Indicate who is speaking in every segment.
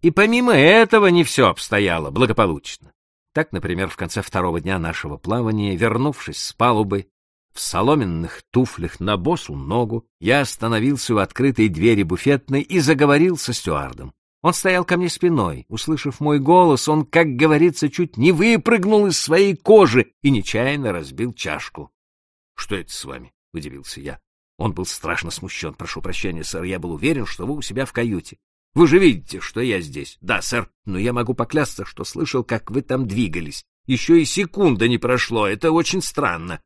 Speaker 1: И помимо этого не все обстояло благополучно. Так, например, в конце второго дня нашего плавания, вернувшись с палубы, в соломенных туфлях на босу ногу, я остановился у открытой двери буфетной и заговорил со стюардом. Он стоял ко мне спиной. Услышав мой голос, он, как говорится, чуть не выпрыгнул из своей кожи и нечаянно разбил чашку. — Что это с вами? — удивился я. Он был страшно смущен. — Прошу прощения, сэр, я был уверен, что вы у себя в каюте. Вы же видите, что я здесь. Да, сэр, но я могу поклясться, что слышал, как вы там двигались. Еще и секунда не прошло. Это очень странно.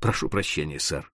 Speaker 1: Прошу прощения, сэр.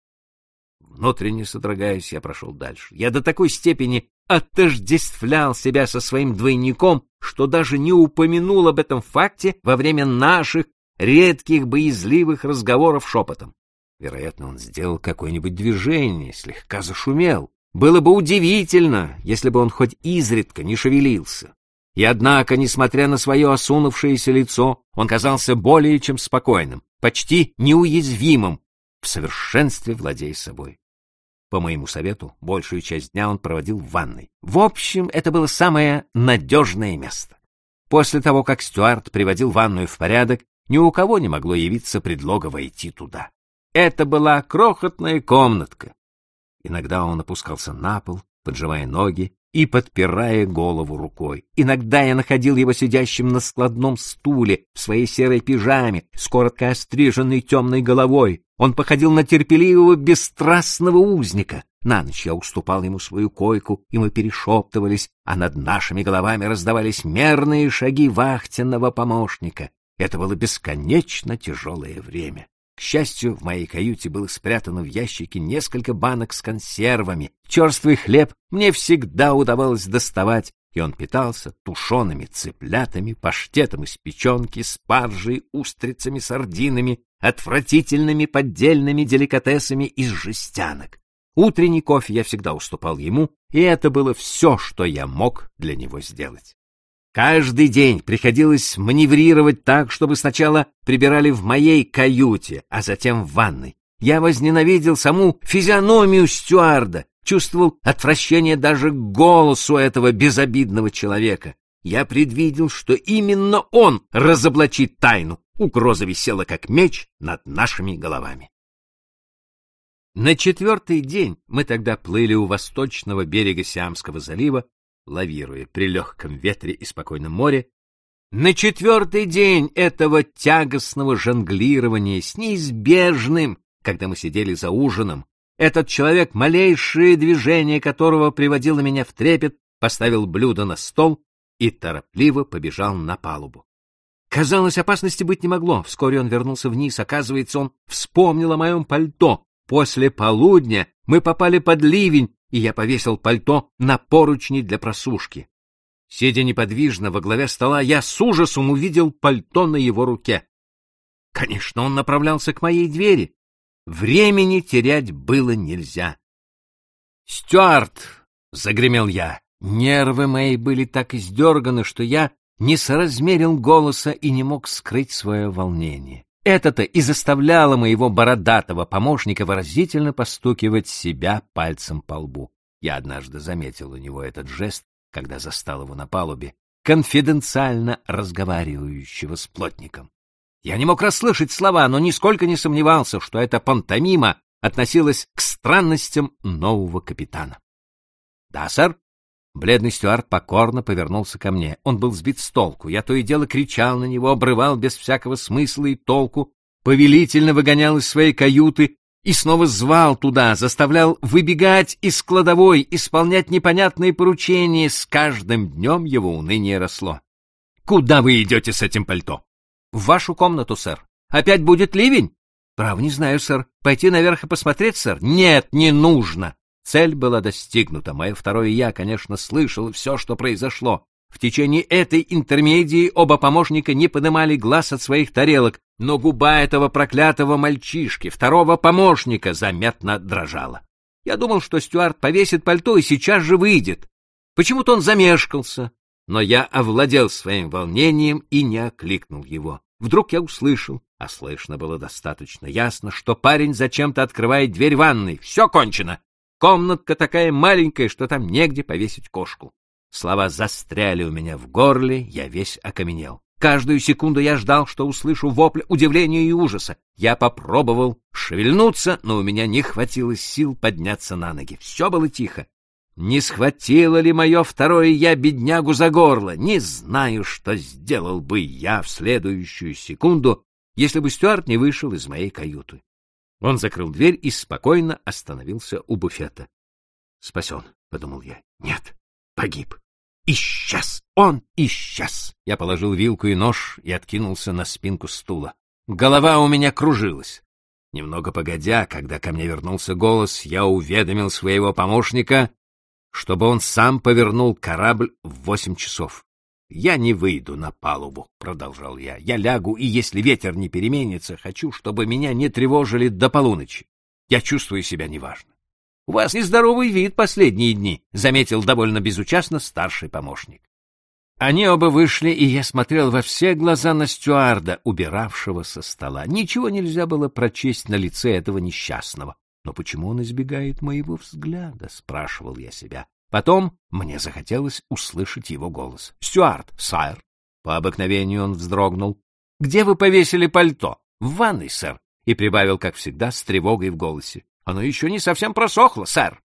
Speaker 1: Внутренне содрогаясь, я прошел дальше. Я до такой степени отождествлял себя со своим двойником, что даже не упомянул об этом факте во время наших редких боязливых разговоров шепотом. Вероятно, он сделал какое-нибудь движение, слегка зашумел. Было бы удивительно, если бы он хоть изредка не шевелился. И однако, несмотря на свое осунувшееся лицо, он казался более чем спокойным, почти неуязвимым, в совершенстве владея собой. По моему совету, большую часть дня он проводил в ванной. В общем, это было самое надежное место. После того, как Стюарт приводил ванную в порядок, ни у кого не могло явиться предлога войти туда. Это была крохотная комнатка. Иногда он опускался на пол, поджимая ноги и подпирая голову рукой. Иногда я находил его сидящим на складном стуле в своей серой пижаме с коротко остриженной темной головой. Он походил на терпеливого, бесстрастного узника. На ночь я уступал ему свою койку, и мы перешептывались, а над нашими головами раздавались мерные шаги вахтенного помощника. Это было бесконечно тяжелое время. К счастью, в моей каюте было спрятано в ящике несколько банок с консервами. Черствый хлеб мне всегда удавалось доставать, и он питался тушеными цыплятами, паштетом из печенки, спаржей, устрицами, сардинами, отвратительными поддельными деликатесами из жестянок. Утренний кофе я всегда уступал ему, и это было все, что я мог для него сделать. Каждый день приходилось маневрировать так, чтобы сначала прибирали в моей каюте, а затем в ванной. Я возненавидел саму физиономию стюарда, чувствовал отвращение даже к голосу этого безобидного человека. Я предвидел, что именно он разоблачит тайну. Угроза висела как меч над нашими головами. На четвертый день мы тогда плыли у восточного берега Сиамского залива лавируя при легком ветре и спокойном море, на четвертый день этого тягостного жонглирования с неизбежным, когда мы сидели за ужином, этот человек, малейшее движение которого приводило меня в трепет, поставил блюдо на стол и торопливо побежал на палубу. Казалось, опасности быть не могло. Вскоре он вернулся вниз. Оказывается, он вспомнил о моем пальто. После полудня мы попали под ливень, и я повесил пальто на поручни для просушки. Сидя неподвижно во главе стола, я с ужасом увидел пальто на его руке. Конечно, он направлялся к моей двери. Времени терять было нельзя. «Стюарт!» — загремел я. Нервы мои были так издерганы, что я не соразмерил голоса и не мог скрыть свое волнение. Это-то и заставляло моего бородатого помощника выразительно постукивать себя пальцем по лбу. Я однажды заметил у него этот жест, когда застал его на палубе, конфиденциально разговаривающего с плотником. Я не мог расслышать слова, но нисколько не сомневался, что эта пантомима относилась к странностям нового капитана. — Да, сэр, Бледный стюард покорно повернулся ко мне. Он был сбит с толку. Я то и дело кричал на него, обрывал без всякого смысла и толку, повелительно выгонял из своей каюты и снова звал туда, заставлял выбегать из кладовой, исполнять непонятные поручения. С каждым днем его уныние росло. «Куда вы идете с этим пальто?» «В вашу комнату, сэр. Опять будет ливень?» «Право, не знаю, сэр. Пойти наверх и посмотреть, сэр?» «Нет, не нужно. Цель была достигнута. Мое второе «я», конечно, слышал все, что произошло. В течение этой интермедии оба помощника не поднимали глаз от своих тарелок, но губа этого проклятого мальчишки, второго помощника, заметно дрожала. Я думал, что Стюарт повесит пальто и сейчас же выйдет. Почему-то он замешкался, но я овладел своим волнением и не окликнул его. Вдруг я услышал, а слышно было достаточно ясно, что парень зачем-то открывает дверь ванной. Все кончено. Комнатка такая маленькая, что там негде повесить кошку. Слова застряли у меня в горле, я весь окаменел. Каждую секунду я ждал, что услышу вопль удивления и ужаса. Я попробовал шевельнуться, но у меня не хватило сил подняться на ноги. Все было тихо. Не схватило ли мое второе я беднягу за горло? Не знаю, что сделал бы я в следующую секунду, если бы Стюарт не вышел из моей каюты. Он закрыл дверь и спокойно остановился у буфета. «Спасен», — подумал я. «Нет, погиб. Исчез! Он исчез!» Я положил вилку и нож и откинулся на спинку стула. Голова у меня кружилась. Немного погодя, когда ко мне вернулся голос, я уведомил своего помощника, чтобы он сам повернул корабль в восемь часов. «Я не выйду на палубу», — продолжал я. «Я лягу, и если ветер не переменится, хочу, чтобы меня не тревожили до полуночи. Я чувствую себя неважно». «У вас нездоровый вид последние дни», — заметил довольно безучастно старший помощник. Они оба вышли, и я смотрел во все глаза на стюарда, убиравшего со стола. Ничего нельзя было прочесть на лице этого несчастного. Но почему он избегает моего взгляда? спрашивал я себя. Потом мне захотелось услышать его голос. Стюарт, сэр. По обыкновению он вздрогнул. Где вы повесили пальто? В ванной, сэр. И прибавил, как всегда, с тревогой в голосе. Оно еще не совсем просохло, сэр.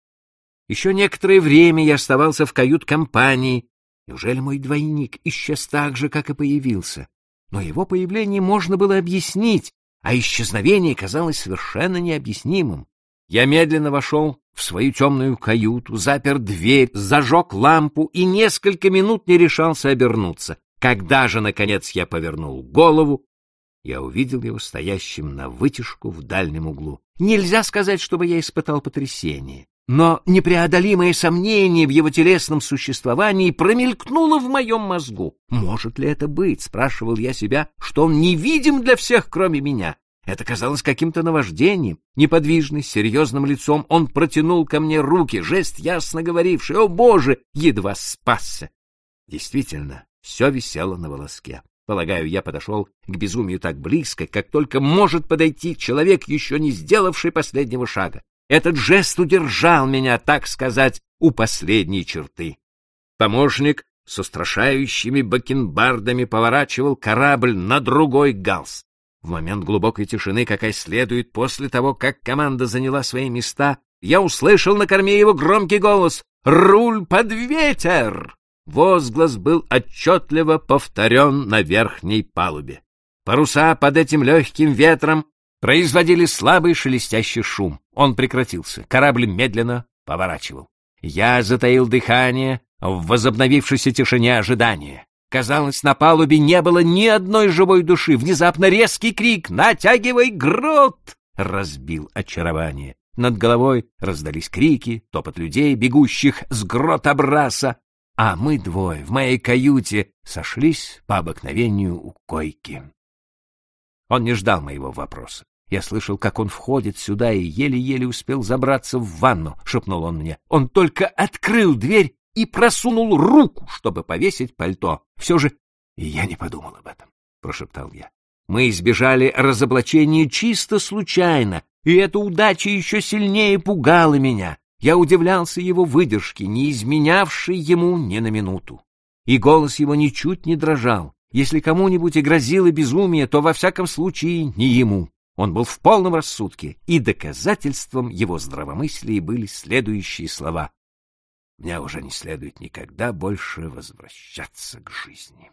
Speaker 1: Еще некоторое время я оставался в кают-компании. Неужели мой двойник исчез так же, как и появился? Но его появление можно было объяснить, а исчезновение казалось совершенно необъяснимым. Я медленно вошел в свою темную каюту, запер дверь, зажег лампу и несколько минут не решался обернуться. Когда же, наконец, я повернул голову, я увидел его стоящим на вытяжку в дальнем углу. Нельзя сказать, чтобы я испытал потрясение, но непреодолимое сомнение в его телесном существовании промелькнуло в моем мозгу. Может ли это быть, спрашивал я себя, что он невидим для всех, кроме меня? Это казалось каким-то наваждением. Неподвижный, с серьезным лицом, он протянул ко мне руки, жест ясно говоривший «О, Боже!» едва спасся. Действительно, все висело на волоске. Полагаю, я подошел к безумию так близко, как только может подойти человек, еще не сделавший последнего шага. Этот жест удержал меня, так сказать, у последней черты. Помощник с устрашающими бакенбардами поворачивал корабль на другой галс. В момент глубокой тишины, какая следует после того, как команда заняла свои места, я услышал на корме его громкий голос «Руль под ветер!» Возглас был отчетливо повторен на верхней палубе. Паруса под этим легким ветром производили слабый шелестящий шум. Он прекратился. Корабль медленно поворачивал. Я затаил дыхание в возобновившейся тишине ожидания. Казалось, на палубе не было ни одной живой души. Внезапно резкий крик «Натягивай грот!» разбил очарование. Над головой раздались крики, топот людей, бегущих с грота браса, а мы двое в моей каюте сошлись по обыкновению у койки. Он не ждал моего вопроса. Я слышал, как он входит сюда и еле-еле успел забраться в ванну, — шепнул он мне. Он только открыл дверь и просунул руку, чтобы повесить пальто. Все же... Я не подумал об этом, — прошептал я. Мы избежали разоблачения чисто случайно, и эта удача еще сильнее пугала меня. Я удивлялся его выдержке, не изменявшей ему ни на минуту. И голос его ничуть не дрожал. Если кому-нибудь и грозило безумие, то во всяком случае не ему. Он был в полном рассудке, и доказательством его здравомыслия были следующие слова мне уже не следует никогда больше возвращаться к жизни.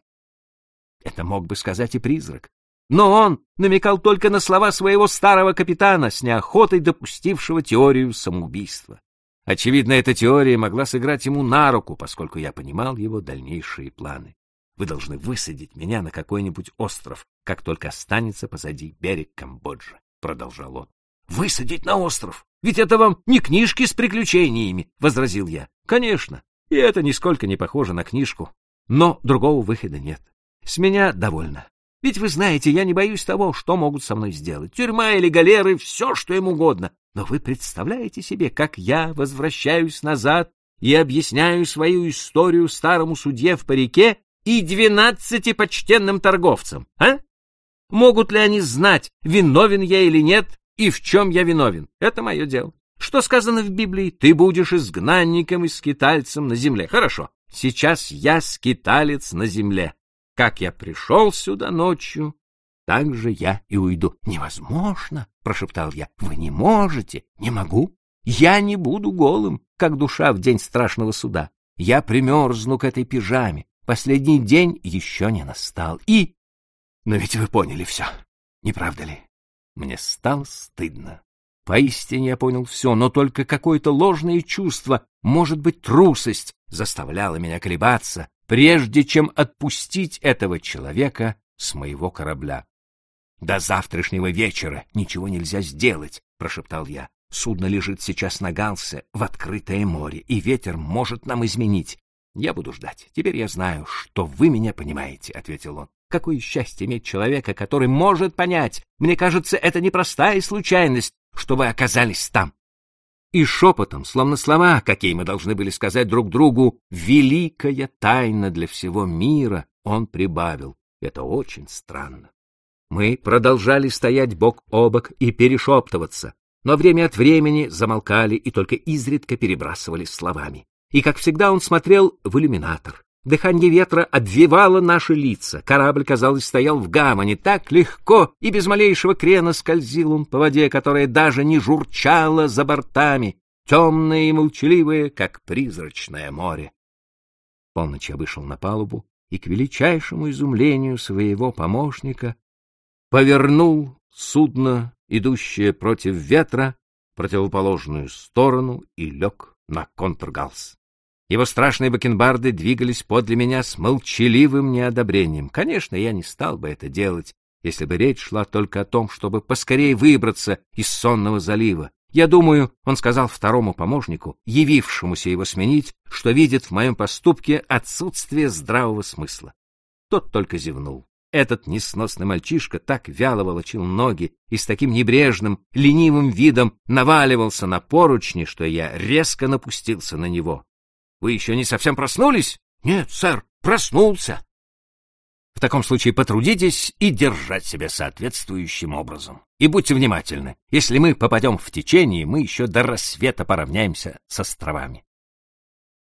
Speaker 1: Это мог бы сказать и призрак. Но он намекал только на слова своего старого капитана, с неохотой допустившего теорию самоубийства. Очевидно, эта теория могла сыграть ему на руку, поскольку я понимал его дальнейшие планы. Вы должны высадить меня на какой-нибудь остров, как только останется позади берег Камбоджи, — продолжал он. — Высадить на остров? Ведь это вам не книжки с приключениями, — возразил я. — Конечно, и это нисколько не похоже на книжку. Но другого выхода нет. С меня довольно. Ведь вы знаете, я не боюсь того, что могут со мной сделать. Тюрьма или галеры — все, что им угодно. Но вы представляете себе, как я возвращаюсь назад и объясняю свою историю старому судье в парике и двенадцати почтенным торговцам, а? Могут ли они знать, виновен я или нет, и в чем я виновен. Это мое дело. Что сказано в Библии? Ты будешь изгнанником и скитальцем на земле. Хорошо. Сейчас я скиталец на земле. Как я пришел сюда ночью, так же я и уйду. Невозможно, прошептал я. Вы не можете. Не могу. Я не буду голым, как душа в день страшного суда. Я примерзну к этой пижаме. Последний день еще не настал. И... Но ведь вы поняли все, не правда ли? Мне стало стыдно. Поистине я понял все, но только какое-то ложное чувство, может быть, трусость, заставляло меня колебаться, прежде чем отпустить этого человека с моего корабля. До завтрашнего вечера ничего нельзя сделать, прошептал я. Судно лежит сейчас на Галсе в открытое море, и ветер может нам изменить. Я буду ждать. Теперь я знаю, что вы меня понимаете, ответил он. Какое счастье иметь человека, который может понять. Мне кажется, это непростая случайность, что вы оказались там. И шепотом, словно слова, какие мы должны были сказать друг другу, великая тайна для всего мира, он прибавил. Это очень странно. Мы продолжали стоять бок о бок и перешептываться, но время от времени замолкали и только изредка перебрасывались словами. И, как всегда, он смотрел в иллюминатор. Дыхание ветра обвивало наши лица. Корабль, казалось, стоял в гавани. Так легко и без малейшего крена скользил он по воде, которая даже не журчала за бортами, темное и молчаливое, как призрачное море. Полночь я вышел на палубу и, к величайшему изумлению своего помощника, повернул судно, идущее против ветра, противоположную сторону и лег на контргалс. Его страшные бакенбарды двигались подле меня с молчаливым неодобрением. Конечно, я не стал бы это делать, если бы речь шла только о том, чтобы поскорее выбраться из сонного залива. Я думаю, он сказал второму помощнику, явившемуся его сменить, что видит в моем поступке отсутствие здравого смысла. Тот только зевнул. Этот несносный мальчишка так вяло волочил ноги и с таким небрежным, ленивым видом наваливался на поручни, что я резко напустился на него. Вы еще не совсем проснулись? Нет, сэр, проснулся. В таком случае потрудитесь и держать себя соответствующим образом. И будьте внимательны. Если мы попадем в течение, мы еще до рассвета поравняемся с островами.